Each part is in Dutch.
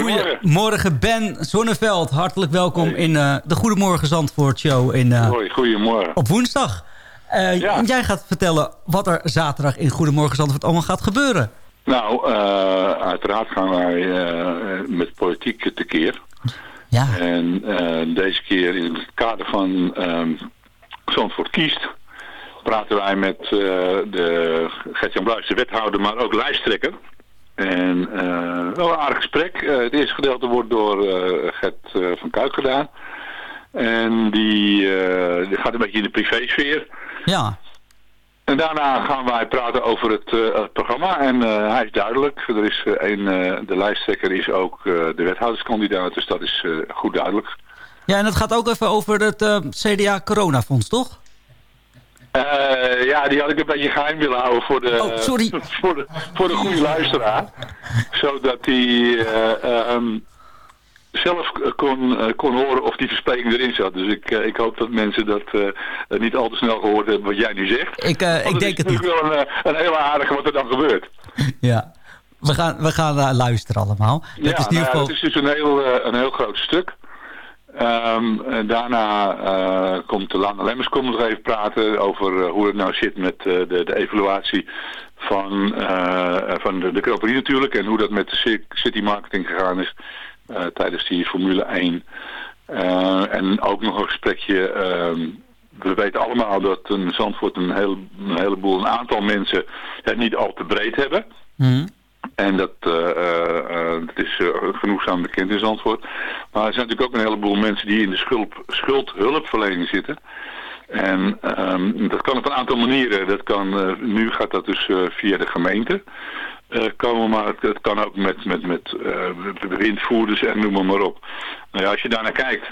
Goedemorgen Ben Zonneveld. Hartelijk welkom in uh, de Goedemorgen Zandvoort show. In, uh, Hoi, goedemorgen. Op woensdag. Uh, ja. Jij gaat vertellen wat er zaterdag in Goedemorgen Zandvoort allemaal gaat gebeuren. Nou, uiteraard gaan wij met politiek tekeer. Ja. En deze keer in het kader van Zandvoort kiest praten wij met de Gert-Jan Bluis, de wethouder, maar ook lijsttrekker. En uh, wel een aardig gesprek. Uh, het eerste gedeelte wordt door uh, Gert van Kuik gedaan. En die, die, gaat een beetje in de privésfeer. Ja. En daarna gaan wij praten over het, het programma. En hij is duidelijk. Er is een, de lijsttrekker is ook de wethouderskandidaat. Dus dat is goed duidelijk. Ja, en het gaat ook even over het CDA Coronafonds, toch? Uh, ja, die had ik een beetje geheim willen houden voor de, oh, sorry. voor de, voor de goede luisteraar. Zodat hij uh, um, zelf kon, kon horen of die verspreking erin zat. Dus ik, ik hoop dat mensen dat niet al te snel gehoord hebben wat jij nu zegt. Ik, ik denk het niet. Het is wel een, een hele aardige wat er dan gebeurt. Ja, we gaan, we gaan luisteren allemaal. Dat is in ieder geval... het is dus een heel, een heel groot stuk. Um, daarna uh, komt Lana Lemmers komt nog even praten over uh, hoe het nou zit met de, de evaluatie van, van de, de natuurlijk. En hoe dat met de city marketing gegaan is tijdens die Formule 1. en ook nog een gesprekje... Ehm, we weten allemaal dat een Zandvoort een heleboel, een aantal mensen het niet al te breed hebben. Mm. En dat, uh, uh, dat is genoegzaam bekend in Zandvoort. Maar er zijn natuurlijk ook een heleboel mensen die in de schuld, schuldhulpverlening zitten. En um, dat kan op een aantal manieren. Dat kan, nu gaat dat dus via de gemeente komen, maar het, het, kan ook met, met, met bewindvoerders en noem maar, maar op. Nou ja, als je daarnaar kijkt,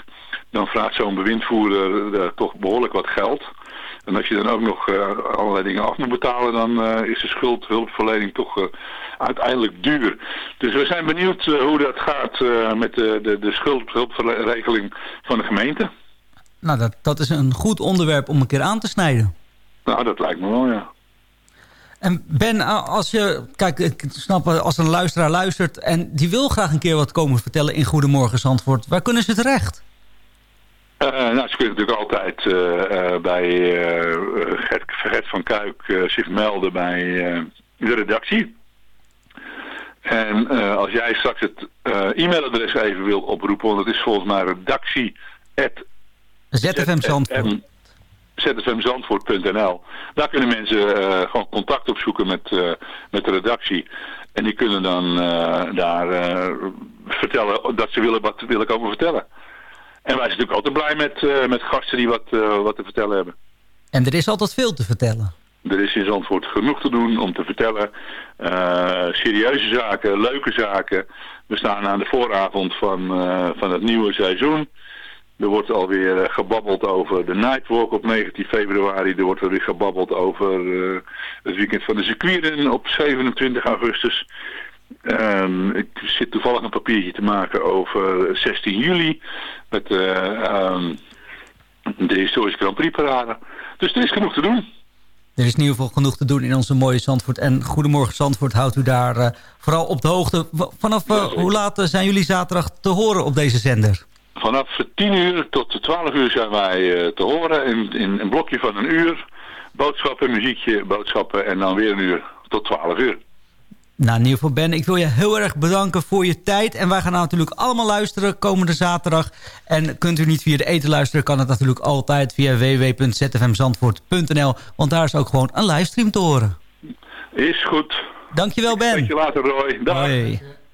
dan vraagt zo'n bewindvoerder toch behoorlijk wat geld. En als je dan ook nog uh, allerlei dingen af moet betalen, dan uh, is de schuldhulpverlening toch uh, uiteindelijk duur. Dus we zijn benieuwd hoe dat gaat met de, de, de schuldhulpregeling van de gemeente. Nou, dat, dat is een goed onderwerp om een keer aan te snijden. Nou, dat lijkt me wel, ja. En Ben, als je, kijk, ik snap als een luisteraar luistert en die wil graag een keer wat komen vertellen in Goedemorgen Zandvoort, waar kunnen ze terecht? Uh, nou, ze kunnen natuurlijk altijd uh, uh, bij Gert, Gert, van Kuik zich melden bij de redactie. En als jij straks het e-mailadres even wil oproepen, want het is volgens mij redactie zfmzandvoort.nl Daar kunnen mensen gewoon contact opzoeken met, met de redactie. En die kunnen dan daar vertellen dat ze willen wat willen komen vertellen. En wij zijn natuurlijk altijd blij met, uh, met gasten die wat, uh, wat te vertellen hebben. En er is altijd veel te vertellen. Er is in Zandvoort genoeg te doen om te vertellen. Uh, serieuze zaken, leuke zaken. We staan aan de vooravond van, van het nieuwe seizoen. Er wordt alweer gebabbeld over de Nightwalk op 19 februari. Er wordt weer gebabbeld over het weekend van de circuiten op 27 augustus. Um, ik zit toevallig een papiertje te maken over 16 juli met uh, de historische Grand Prix parade. Dus er is genoeg te doen. Er is in ieder geval genoeg te doen in onze mooie Zandvoort. En Goedemorgen Zandvoort houdt u daar uh, vooral op de hoogte. Vanaf uh, hoe laat zijn jullie zaterdag te horen op deze zender? Vanaf 10 uur tot 12 uur zijn wij te horen in, in een blokje van een uur. Boodschappen, muziekje, boodschappen en dan weer een uur tot 12 uur. Nou, in ieder geval Ben, ik wil je heel erg bedanken voor je tijd. En wij gaan nou natuurlijk allemaal luisteren komende zaterdag. En kunt u niet via de eten luisteren, kan het natuurlijk altijd via www.zfmzandvoort.nl. Want daar is ook gewoon een livestream te horen. Is goed. Dankjewel Ben. Tot je later Roy. Dag.